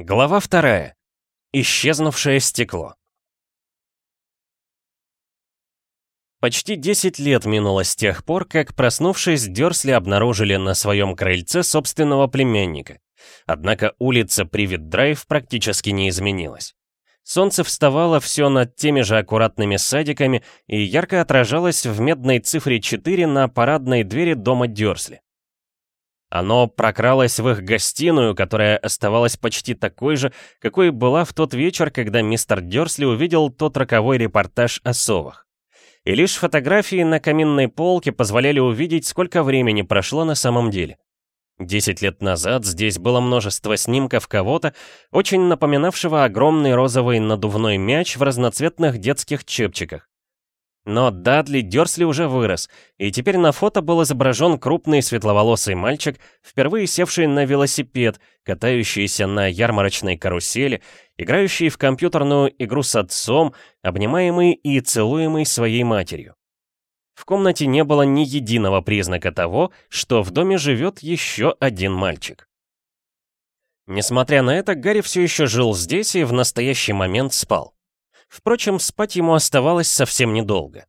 Глава вторая. Исчезнувшее стекло. Почти 10 лет минуло с тех пор, как, проснувшись, Дёрсли обнаружили на своем крыльце собственного племянника. Однако улица Привет-Драйв практически не изменилась. Солнце вставало все над теми же аккуратными садиками и ярко отражалось в медной цифре 4 на парадной двери дома Дёрсли. Оно прокралось в их гостиную, которая оставалась почти такой же, какой была в тот вечер, когда мистер Дёрсли увидел тот роковой репортаж о совах. И лишь фотографии на каминной полке позволяли увидеть, сколько времени прошло на самом деле. Десять лет назад здесь было множество снимков кого-то, очень напоминавшего огромный розовый надувной мяч в разноцветных детских чепчиках. Но Дадли Дёрсли уже вырос, и теперь на фото был изображен крупный светловолосый мальчик, впервые севший на велосипед, катающийся на ярмарочной карусели, играющий в компьютерную игру с отцом, обнимаемый и целуемый своей матерью. В комнате не было ни единого признака того, что в доме живет еще один мальчик. Несмотря на это, Гарри все еще жил здесь и в настоящий момент спал. Впрочем, спать ему оставалось совсем недолго.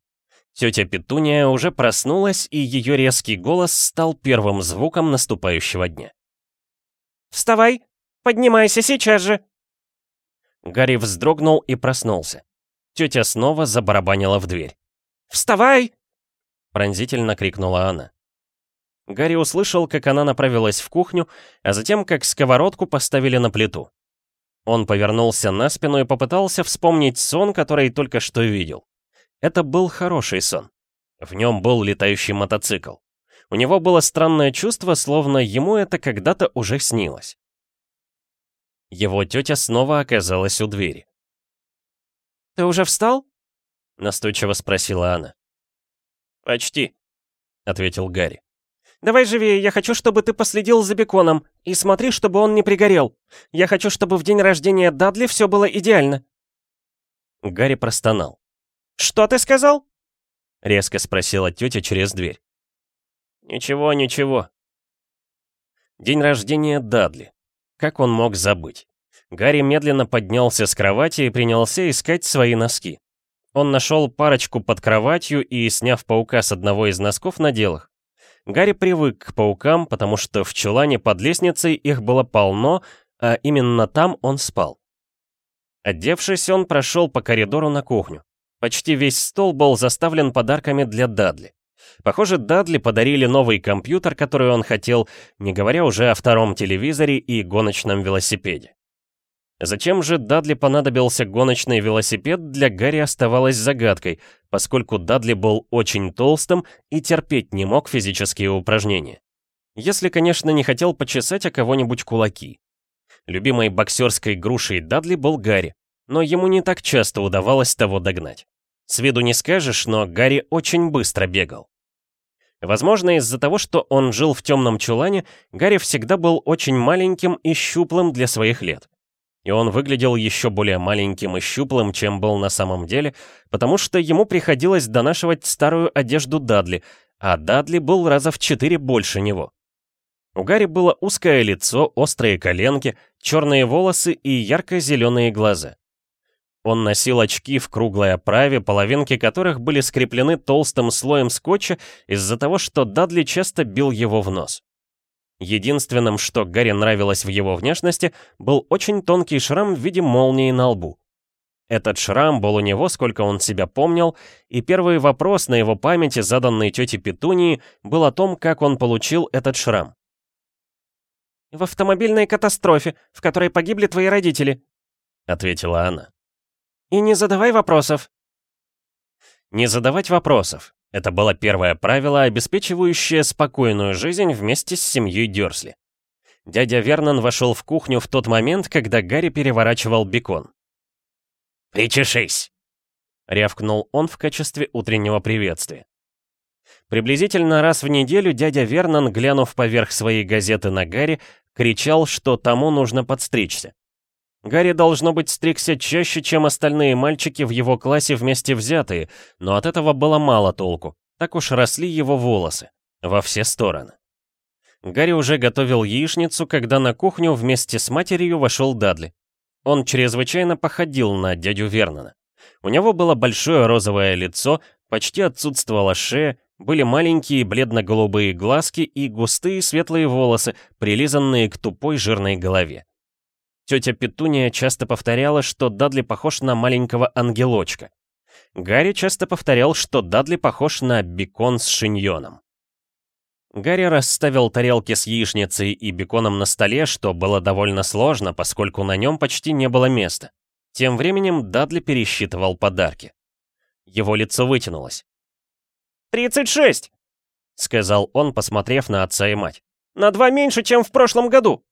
Тетя Петуния уже проснулась, и ее резкий голос стал первым звуком наступающего дня. «Вставай! Поднимайся сейчас же!» Гарри вздрогнул и проснулся. Тетя снова забарабанила в дверь. «Вставай!» Пронзительно крикнула она. Гарри услышал, как она направилась в кухню, а затем как сковородку поставили на плиту. Он повернулся на спину и попытался вспомнить сон, который только что видел. Это был хороший сон. В нем был летающий мотоцикл. У него было странное чувство, словно ему это когда-то уже снилось. Его тетя снова оказалась у двери. «Ты уже встал?» — настойчиво спросила она. «Почти», — ответил Гарри. Давай живее, я хочу, чтобы ты последил за беконом. И смотри, чтобы он не пригорел. Я хочу, чтобы в день рождения Дадли все было идеально». Гарри простонал. «Что ты сказал?» Резко спросила тетя через дверь. «Ничего, ничего». День рождения Дадли. Как он мог забыть? Гарри медленно поднялся с кровати и принялся искать свои носки. Он нашел парочку под кроватью и, сняв паука с одного из носков, надел их. Гарри привык к паукам, потому что в чулане под лестницей их было полно, а именно там он спал. Одевшись, он прошел по коридору на кухню. Почти весь стол был заставлен подарками для Дадли. Похоже, Дадли подарили новый компьютер, который он хотел, не говоря уже о втором телевизоре и гоночном велосипеде. Зачем же Дадли понадобился гоночный велосипед, для Гарри оставалось загадкой, поскольку Дадли был очень толстым и терпеть не мог физические упражнения. Если, конечно, не хотел почесать о кого-нибудь кулаки. Любимой боксерской грушей Дадли был Гарри, но ему не так часто удавалось того догнать. С виду не скажешь, но Гарри очень быстро бегал. Возможно, из-за того, что он жил в темном чулане, Гарри всегда был очень маленьким и щуплым для своих лет. И он выглядел еще более маленьким и щуплым, чем был на самом деле, потому что ему приходилось донашивать старую одежду Дадли, а Дадли был раза в четыре больше него. У Гарри было узкое лицо, острые коленки, черные волосы и ярко-зеленые глаза. Он носил очки в круглой оправе, половинки которых были скреплены толстым слоем скотча из-за того, что Дадли часто бил его в нос. Единственным, что Гарри нравилось в его внешности, был очень тонкий шрам в виде молнии на лбу. Этот шрам был у него, сколько он себя помнил, и первый вопрос на его памяти, заданный тете Петунии, был о том, как он получил этот шрам. «В автомобильной катастрофе, в которой погибли твои родители», — ответила она. «И не задавай вопросов». Не задавать вопросов. Это было первое правило, обеспечивающее спокойную жизнь вместе с семьей Дёрсли. Дядя Вернон вошел в кухню в тот момент, когда Гарри переворачивал бекон. «Причешись!» — рявкнул он в качестве утреннего приветствия. Приблизительно раз в неделю дядя Вернон, глянув поверх своей газеты на Гарри, кричал, что тому нужно подстричься. Гарри, должно быть, стригся чаще, чем остальные мальчики в его классе вместе взятые, но от этого было мало толку. Так уж росли его волосы. Во все стороны. Гарри уже готовил яичницу, когда на кухню вместе с матерью вошел Дадли. Он чрезвычайно походил на дядю Вернона. У него было большое розовое лицо, почти отсутствовала шея, были маленькие бледно-голубые глазки и густые светлые волосы, прилизанные к тупой жирной голове. Тетя Петуния часто повторяла, что Дадли похож на маленького ангелочка. Гарри часто повторял, что Дадли похож на бекон с шиньоном. Гарри расставил тарелки с яичницей и беконом на столе, что было довольно сложно, поскольку на нем почти не было места. Тем временем Дадли пересчитывал подарки. Его лицо вытянулось. «Тридцать шесть!» — сказал он, посмотрев на отца и мать. «На два меньше, чем в прошлом году!»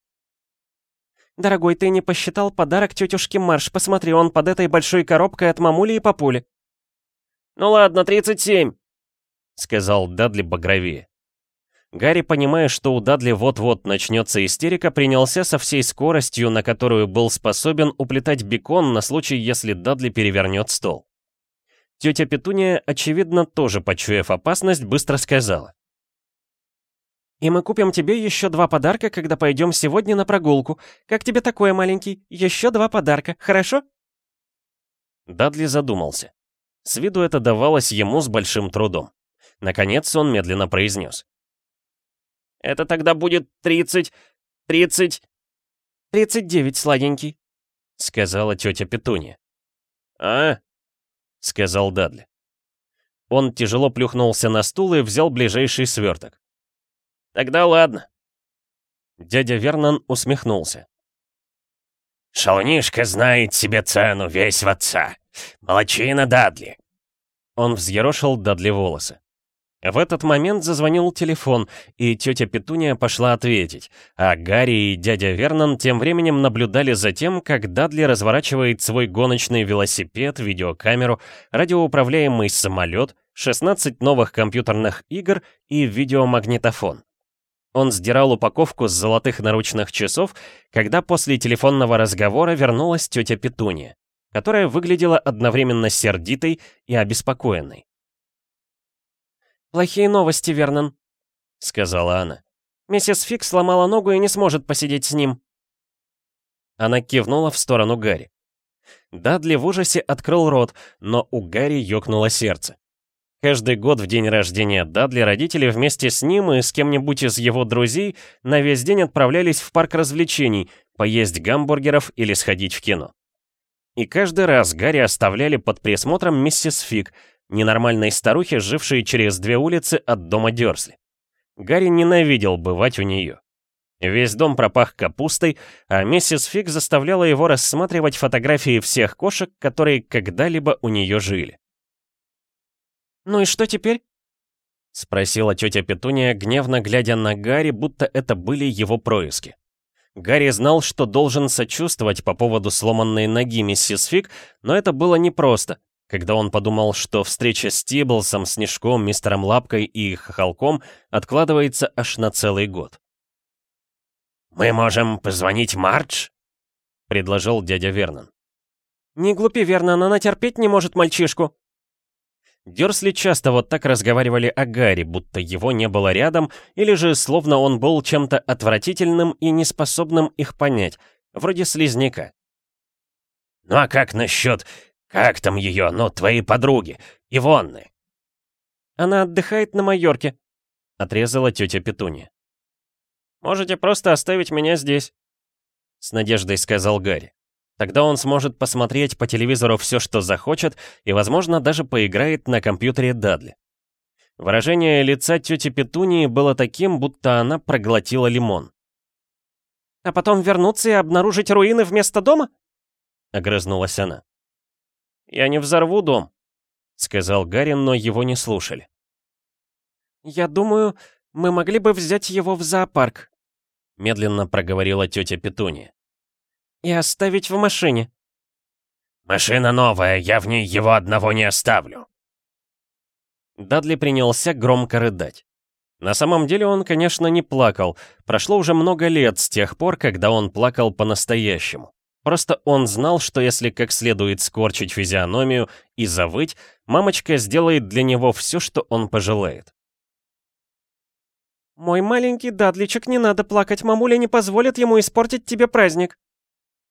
«Дорогой, ты не посчитал подарок тетушке Марш. Посмотри, он под этой большой коробкой от мамули и папули». «Ну ладно, тридцать семь», — сказал Дадли багровее. Гарри, понимая, что у Дадли вот-вот начнется истерика, принялся со всей скоростью, на которую был способен уплетать бекон на случай, если Дадли перевернет стол. Тетя Петуния, очевидно, тоже почуяв опасность, быстро сказала. «И мы купим тебе еще два подарка, когда пойдем сегодня на прогулку. Как тебе такое, маленький? Еще два подарка, хорошо?» Дадли задумался. С виду это давалось ему с большим трудом. Наконец он медленно произнес. «Это тогда будет тридцать... тридцать...» «Тридцать девять, сладенький», — сказала тетя Петуния. «А?» — сказал Дадли. Он тяжело плюхнулся на стул и взял ближайший сверток. Тогда ладно. Дядя Вернон усмехнулся. «Шалунишка знает себе цену, весь в отца. Молодчина Дадли!» Он взъерошил Дадли волосы. В этот момент зазвонил телефон, и тетя Петуния пошла ответить, а Гарри и дядя Вернон тем временем наблюдали за тем, как Дадли разворачивает свой гоночный велосипед, видеокамеру, радиоуправляемый самолет, 16 новых компьютерных игр и видеомагнитофон. Он сдирал упаковку с золотых наручных часов, когда после телефонного разговора вернулась тетя Петуния, которая выглядела одновременно сердитой и обеспокоенной. «Плохие новости, Вернон», — сказала она. «Миссис Фик сломала ногу и не сможет посидеть с ним». Она кивнула в сторону Гарри. Дадли в ужасе открыл рот, но у Гарри ёкнуло сердце. Каждый год в день рождения Дадли родители вместе с ним и с кем-нибудь из его друзей на весь день отправлялись в парк развлечений, поесть гамбургеров или сходить в кино. И каждый раз Гарри оставляли под присмотром миссис Фиг, ненормальной старухи, жившей через две улицы от дома Дёрсли. Гарри ненавидел бывать у нее. Весь дом пропах капустой, а миссис Фиг заставляла его рассматривать фотографии всех кошек, которые когда-либо у нее жили. «Ну и что теперь?» — спросила тетя Петуния, гневно глядя на Гарри, будто это были его происки. Гарри знал, что должен сочувствовать по поводу сломанной ноги миссис Фиг, но это было непросто, когда он подумал, что встреча с Тиблсом, Снежком, Мистером Лапкой и Хохолком откладывается аж на целый год. «Мы можем позвонить Мардж?» — предложил дядя Вернон. «Не глупи, Вернон, она терпеть не может мальчишку», Дёрсли часто вот так разговаривали о Гарри, будто его не было рядом, или же словно он был чем-то отвратительным и неспособным их понять, вроде слизняка. «Ну а как насчет... Как там ее, ну, твоей подруги, Ивонны?» «Она отдыхает на Майорке», — отрезала тетя Петунья. «Можете просто оставить меня здесь», — с надеждой сказал Гарри. Тогда он сможет посмотреть по телевизору все, что захочет, и, возможно, даже поиграет на компьютере Дадли. Выражение лица тети Петунии было таким, будто она проглотила лимон. «А потом вернуться и обнаружить руины вместо дома?» — огрызнулась она. «Я не взорву дом», — сказал Гарин, но его не слушали. «Я думаю, мы могли бы взять его в зоопарк», — медленно проговорила тетя Петуния. И оставить в машине. «Машина новая, я в ней его одного не оставлю». Дадли принялся громко рыдать. На самом деле он, конечно, не плакал. Прошло уже много лет с тех пор, когда он плакал по-настоящему. Просто он знал, что если как следует скорчить физиономию и завыть, мамочка сделает для него все, что он пожелает. «Мой маленький Дадличек, не надо плакать, мамуля не позволит ему испортить тебе праздник!»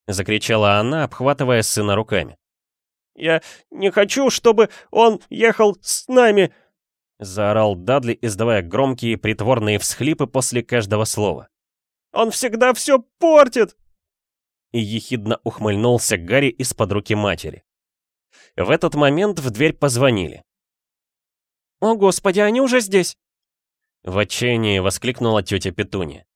Закричала она, обхватывая сына руками. «Я не хочу, чтобы он ехал с нами!» Заорал Дадли, издавая громкие притворные всхлипы после каждого слова. «Он всегда все портит!» И ехидно ухмыльнулся Гарри из-под руки матери. В этот момент в дверь позвонили. «О, Господи, они уже здесь!» В отчаянии воскликнула тетя Петунья.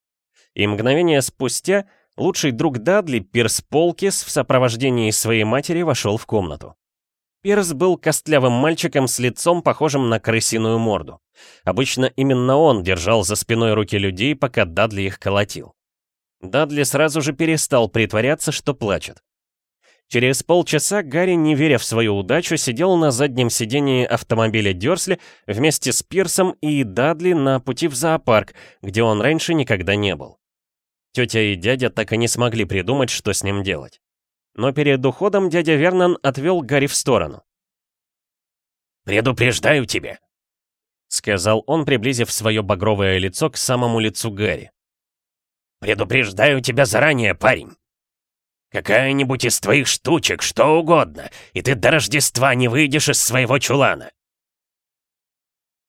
И мгновение спустя лучший друг Дадли, Пирс Полкис, в сопровождении своей матери вошел в комнату. Пирс был костлявым мальчиком с лицом, похожим на крысиную морду. Обычно именно он держал за спиной руки людей, пока Дадли их колотил. Дадли сразу же перестал притворяться, что плачет. Через полчаса Гарри, не веря в свою удачу, сидел на заднем сидении автомобиля Дёрсли вместе с Пирсом и Дадли на пути в зоопарк, где он раньше никогда не был. Тетя и дядя так и не смогли придумать, что с ним делать. Но перед уходом дядя Вернон отвел Гарри в сторону. «Предупреждаю тебя», — сказал он, приблизив свое багровое лицо к самому лицу Гарри. «Предупреждаю тебя заранее, парень. Какая-нибудь из твоих штучек, что угодно, и ты до Рождества не выйдешь из своего чулана».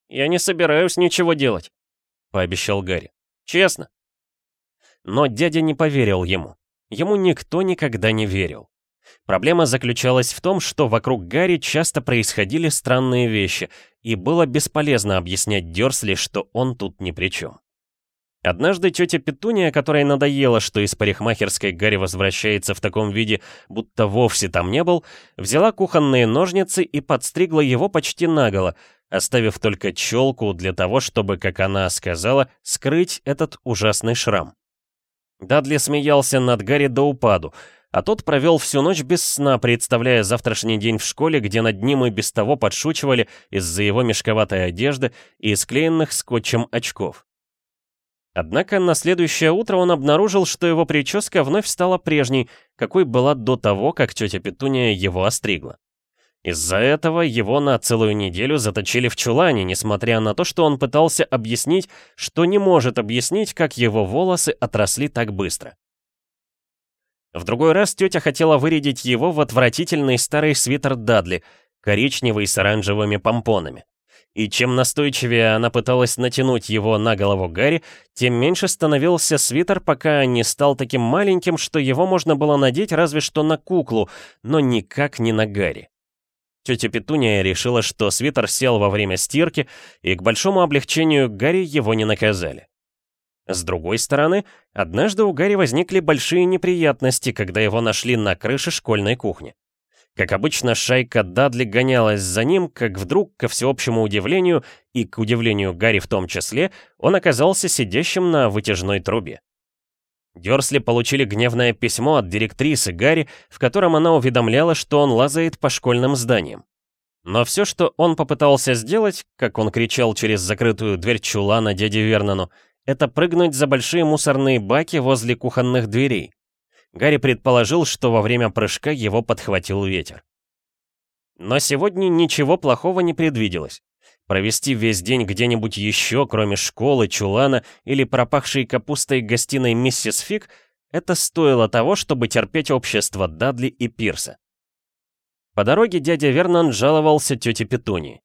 «Я не собираюсь ничего делать», — пообещал Гарри. «Честно». Но дядя не поверил ему. Ему никто никогда не верил. Проблема заключалась в том, что вокруг Гарри часто происходили странные вещи, и было бесполезно объяснять Дёрсли, что он тут ни при чем. Однажды тетя Петуния, которой надоело, что из парикмахерской Гарри возвращается в таком виде, будто вовсе там не был, взяла кухонные ножницы и подстригла его почти наголо, оставив только челку для того, чтобы, как она сказала, скрыть этот ужасный шрам. Дадли смеялся над Гарри до упаду, а тот провел всю ночь без сна, представляя завтрашний день в школе, где над ним и без того подшучивали из-за его мешковатой одежды и склеенных скотчем очков. Однако на следующее утро он обнаружил, что его прическа вновь стала прежней, какой была до того, как тетя Петуния его остригла. Из-за этого его на целую неделю заточили в чулане, несмотря на то, что он пытался объяснить, что не может объяснить, как его волосы отросли так быстро. В другой раз тетя хотела вырядить его в отвратительный старый свитер Дадли, коричневый с оранжевыми помпонами. И чем настойчивее она пыталась натянуть его на голову Гарри, тем меньше становился свитер, пока не стал таким маленьким, что его можно было надеть разве что на куклу, но никак не на Гарри. Тетя Петуния решила, что свитер сел во время стирки, и к большому облегчению Гарри его не наказали. С другой стороны, однажды у Гарри возникли большие неприятности, когда его нашли на крыше школьной кухни. Как обычно, шайка Дадли гонялась за ним, как вдруг, ко всеобщему удивлению, и к удивлению Гарри в том числе, он оказался сидящим на вытяжной трубе. Дёрсли получили гневное письмо от директрисы Гарри, в котором она уведомляла, что он лазает по школьным зданиям. Но все, что он попытался сделать, как он кричал через закрытую дверь чулана дяде Вернону, это прыгнуть за большие мусорные баки возле кухонных дверей. Гарри предположил, что во время прыжка его подхватил ветер. Но сегодня ничего плохого не предвиделось. Провести весь день где-нибудь еще, кроме школы, чулана или пропахшей капустой гостиной миссис Фиг, это стоило того, чтобы терпеть общество Дадли и Пирса. По дороге дядя Вернон жаловался тете Петунии.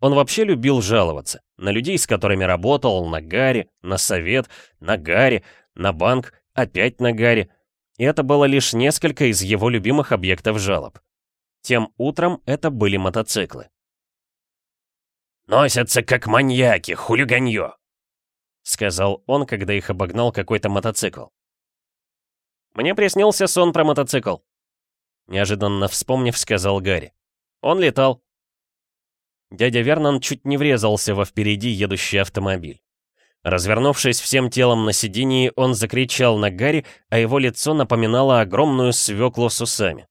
Он вообще любил жаловаться. На людей, с которыми работал, на Гарри, на совет, на Гарри, на банк, опять на Гарри. И это было лишь несколько из его любимых объектов жалоб. Тем утром это были мотоциклы. «Носятся как маньяки, хулиганье!» — сказал он, когда их обогнал какой-то мотоцикл. «Мне приснился сон про мотоцикл», — неожиданно вспомнив, сказал Гарри. «Он летал». Дядя Вернон чуть не врезался во впереди едущий автомобиль. Развернувшись всем телом на сидении, он закричал на Гарри, а его лицо напоминало огромную свеклу с усами.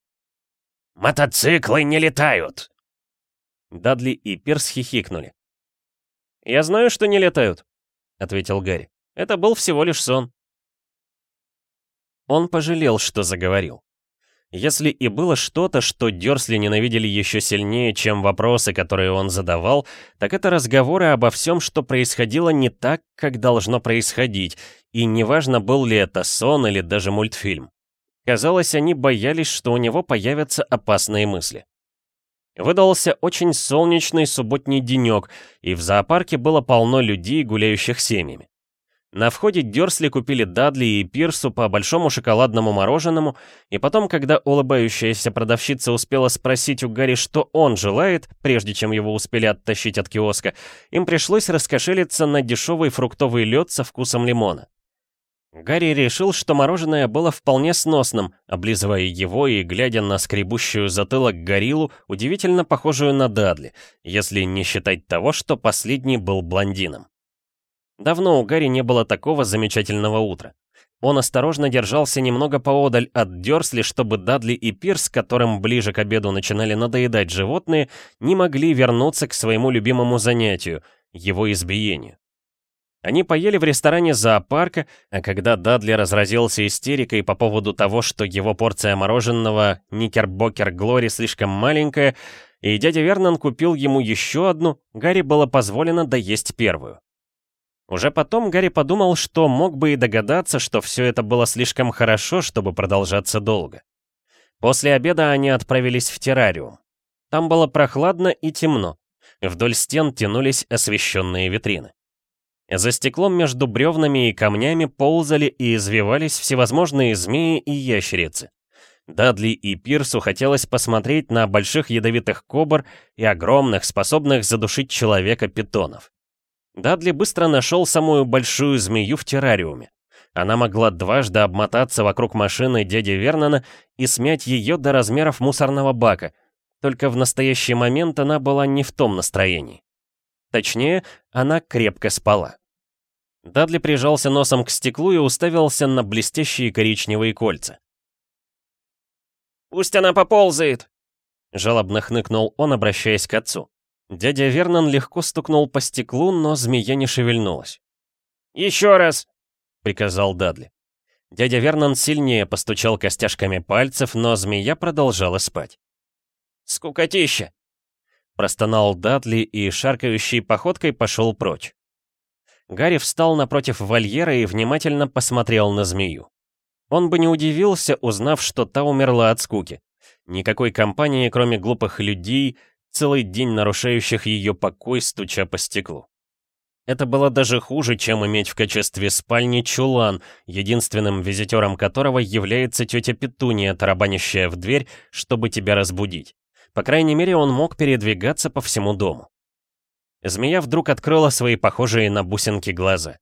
«Мотоциклы не летают!» Дадли и Пирс хихикнули. «Я знаю, что не летают», — ответил Гарри. «Это был всего лишь сон». Он пожалел, что заговорил. Если и было что-то, что Дёрсли ненавидели еще сильнее, чем вопросы, которые он задавал, так это разговоры обо всем, что происходило не так, как должно происходить, и неважно, был ли это сон или даже мультфильм. Казалось, они боялись, что у него появятся опасные мысли. Выдался очень солнечный субботний денек, и в зоопарке было полно людей, гуляющих семьями. На входе Дёрсли купили Дадли и Пирсу по большому шоколадному мороженому, и потом, когда улыбающаяся продавщица успела спросить у Гарри, что он желает, прежде чем его успели оттащить от киоска, им пришлось раскошелиться на дешевый фруктовый лед со вкусом лимона. Гарри решил, что мороженое было вполне сносным, облизывая его и глядя на скребущую затылок гориллу, удивительно похожую на Дадли, если не считать того, что последний был блондином. Давно у Гарри не было такого замечательного утра. Он осторожно держался немного поодаль от Дёрсли, чтобы Дадли и Пирс, которым ближе к обеду начинали надоедать животные, не могли вернуться к своему любимому занятию — его избиению. Они поели в ресторане зоопарка, а когда Дадли разразился истерикой по поводу того, что его порция мороженого Никербокер Глори слишком маленькая, и дядя Вернон купил ему еще одну, Гарри было позволено доесть первую. Уже потом Гарри подумал, что мог бы и догадаться, что все это было слишком хорошо, чтобы продолжаться долго. После обеда они отправились в террариум. Там было прохладно и темно. Вдоль стен тянулись освещенные витрины. За стеклом между бревнами и камнями ползали и извивались всевозможные змеи и ящерицы. Дадли и Пирсу хотелось посмотреть на больших ядовитых кобр и огромных, способных задушить человека питонов. Дадли быстро нашел самую большую змею в террариуме. Она могла дважды обмотаться вокруг машины дяди Вернона и смять ее до размеров мусорного бака, только в настоящий момент она была не в том настроении. Точнее, она крепко спала. Дадли прижался носом к стеклу и уставился на блестящие коричневые кольца. «Пусть она поползает!» — жалобно хныкнул он, обращаясь к отцу. Дядя Вернон легко стукнул по стеклу, но змея не шевельнулась. «Еще раз!» — приказал Дадли. Дядя Вернон сильнее постучал костяшками пальцев, но змея продолжала спать. «Скукотища!» Простонал Дадли и шаркающей походкой пошел прочь. Гарри встал напротив вольера и внимательно посмотрел на змею. Он бы не удивился, узнав, что та умерла от скуки. Никакой компании, кроме глупых людей, целый день нарушающих ее покой, стуча по стеклу. Это было даже хуже, чем иметь в качестве спальни чулан, единственным визитером которого является тетя Петуния, тарабанящая в дверь, чтобы тебя разбудить. По крайней мере, он мог передвигаться по всему дому. Змея вдруг открыла свои похожие на бусинки глаза.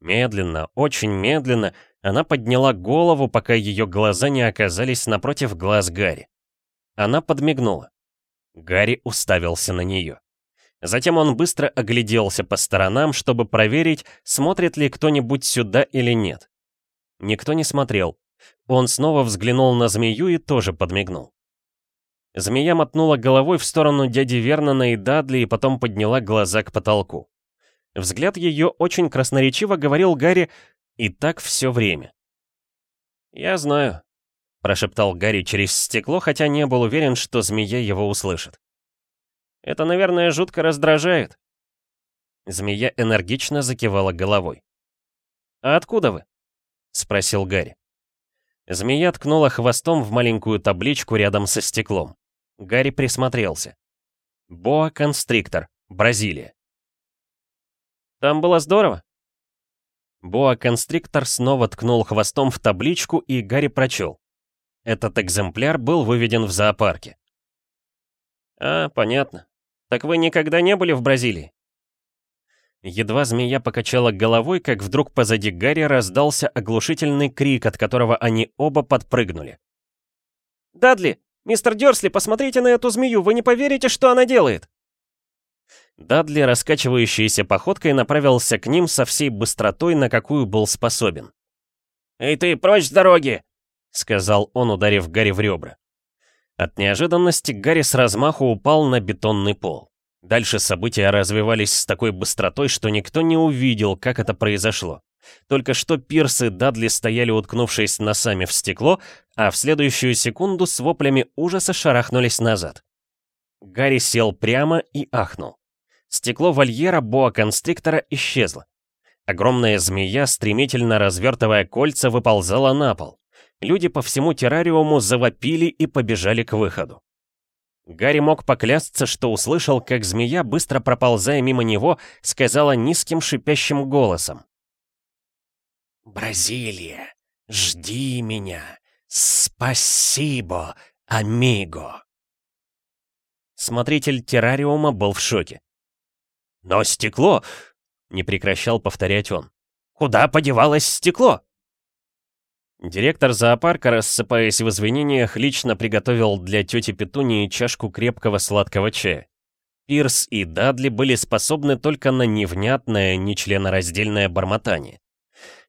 Медленно, очень медленно, она подняла голову, пока ее глаза не оказались напротив глаз Гарри. Она подмигнула. Гарри уставился на нее. Затем он быстро огляделся по сторонам, чтобы проверить, смотрит ли кто-нибудь сюда или нет. Никто не смотрел. Он снова взглянул на змею и тоже подмигнул. Змея мотнула головой в сторону дяди Вернона и Дадли и потом подняла глаза к потолку. Взгляд ее очень красноречиво говорил Гарри «И так все время». «Я знаю», — прошептал Гарри через стекло, хотя не был уверен, что змея его услышит. «Это, наверное, жутко раздражает». Змея энергично закивала головой. «А откуда вы?» — спросил Гарри. Змея ткнула хвостом в маленькую табличку рядом со стеклом. Гарри присмотрелся. Боа-констриктор, Бразилия. «Там было здорово?» Боа-констриктор снова ткнул хвостом в табличку, и Гарри прочел. Этот экземпляр был выведен в зоопарке. «А, понятно. Так вы никогда не были в Бразилии?» Едва змея покачала головой, как вдруг позади Гарри раздался оглушительный крик, от которого они оба подпрыгнули. «Дадли! Мистер Дёрсли, посмотрите на эту змею, вы не поверите, что она делает!» Дадли, раскачивающейся походкой, направился к ним со всей быстротой, на какую был способен. «Эй ты, прочь с дороги!» — сказал он, ударив Гарри в ребра. От неожиданности Гарри с размаху упал на бетонный пол. Дальше события развивались с такой быстротой, что никто не увидел, как это произошло. Только что Пирс и Дадли стояли, уткнувшись носами в стекло, а в следующую секунду с воплями ужаса шарахнулись назад. Гарри сел прямо и ахнул. Стекло вольера боа-констриктора исчезло. Огромная змея, стремительно развертывая кольца, выползала на пол. Люди по всему террариуму завопили и побежали к выходу. Гарри мог поклясться, что услышал, как змея, быстро проползая мимо него, сказала низким шипящим голосом. «Бразилия, жди меня! Спасибо, амиго!» Смотритель террариума был в шоке. «Но стекло!» — не прекращал повторять он. «Куда подевалось стекло?» Директор зоопарка, рассыпаясь в извинениях, лично приготовил для тети Петунии чашку крепкого сладкого чая. Пирс и Дадли были способны только на невнятное, нечленораздельное бормотание.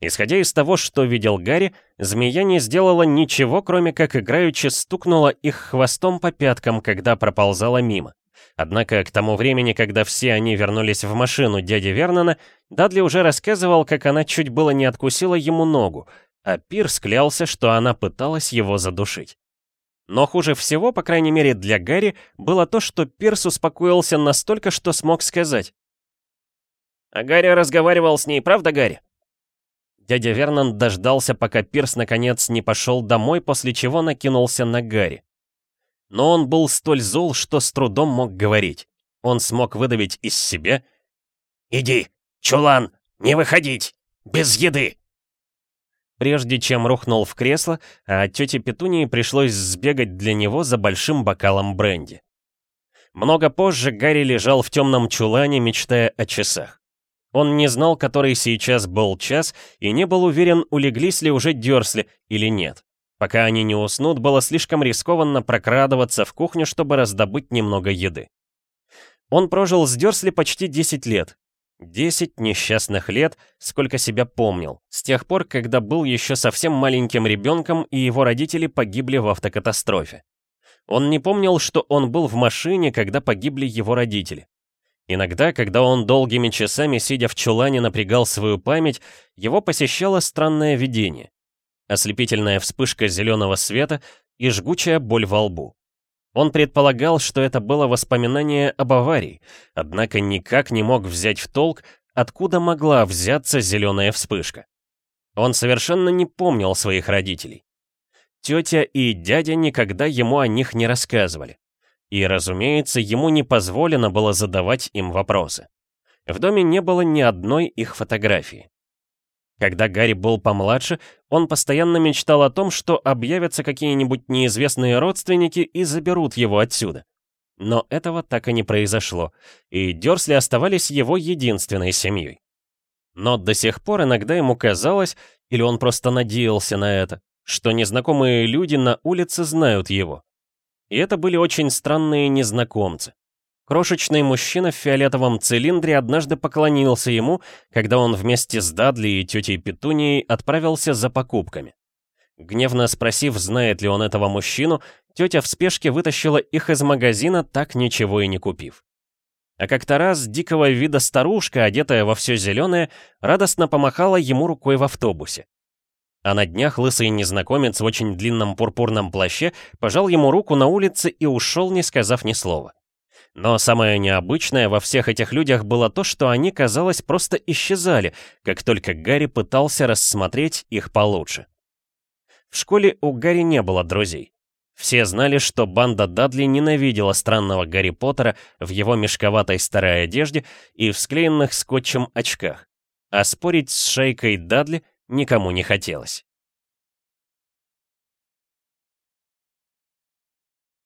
Исходя из того, что видел Гарри, змея не сделала ничего, кроме как играючи стукнула их хвостом по пяткам, когда проползала мимо. Однако к тому времени, когда все они вернулись в машину дяди Вернона, Дадли уже рассказывал, как она чуть было не откусила ему ногу, а Пирс клялся, что она пыталась его задушить. Но хуже всего, по крайней мере для Гарри, было то, что Пирс успокоился настолько, что смог сказать. «А Гарри разговаривал с ней, правда, Гарри?» Дядя Вернон дождался, пока Пирс наконец не пошел домой, после чего накинулся на Гарри. Но он был столь зол, что с трудом мог говорить. Он смог выдавить из себя «Иди, чулан, не выходить! Без еды!» прежде чем рухнул в кресло, а тете Петунии пришлось сбегать для него за большим бокалом бренди. Много позже Гарри лежал в темном чулане, мечтая о часах. Он не знал, который сейчас был час, и не был уверен, улеглись ли уже Дёрсли или нет. Пока они не уснут, было слишком рискованно прокрадываться в кухню, чтобы раздобыть немного еды. Он прожил с Дёрсли почти 10 лет, Десять несчастных лет, сколько себя помнил, с тех пор, когда был еще совсем маленьким ребенком и его родители погибли в автокатастрофе. Он не помнил, что он был в машине, когда погибли его родители. Иногда, когда он долгими часами, сидя в чулане, напрягал свою память, его посещало странное видение. Ослепительная вспышка зеленого света и жгучая боль во лбу. Он предполагал, что это было воспоминание об аварии, однако никак не мог взять в толк, откуда могла взяться зеленая вспышка. Он совершенно не помнил своих родителей. Тетя и дядя никогда ему о них не рассказывали. И, разумеется, ему не позволено было задавать им вопросы. В доме не было ни одной их фотографии. Когда Гарри был помладше, он постоянно мечтал о том, что объявятся какие-нибудь неизвестные родственники и заберут его отсюда. Но этого так и не произошло, и Дёрсли оставались его единственной семьей. Но до сих пор иногда ему казалось, или он просто надеялся на это, что незнакомые люди на улице знают его. И это были очень странные незнакомцы. Крошечный мужчина в фиолетовом цилиндре однажды поклонился ему, когда он вместе с Дадли и тетей Петунией отправился за покупками. Гневно спросив, знает ли он этого мужчину, тетя в спешке вытащила их из магазина, так ничего и не купив. А как-то раз дикого вида старушка, одетая во все зеленое, радостно помахала ему рукой в автобусе. А на днях лысый незнакомец в очень длинном пурпурном плаще пожал ему руку на улице и ушел, не сказав ни слова. Но самое необычное во всех этих людях было то, что они, казалось, просто исчезали, как только Гарри пытался рассмотреть их получше. В школе у Гарри не было друзей. Все знали, что банда Дадли ненавидела странного Гарри Поттера в его мешковатой старой одежде и в склеенных скотчем очках. А спорить с шейкой Дадли никому не хотелось.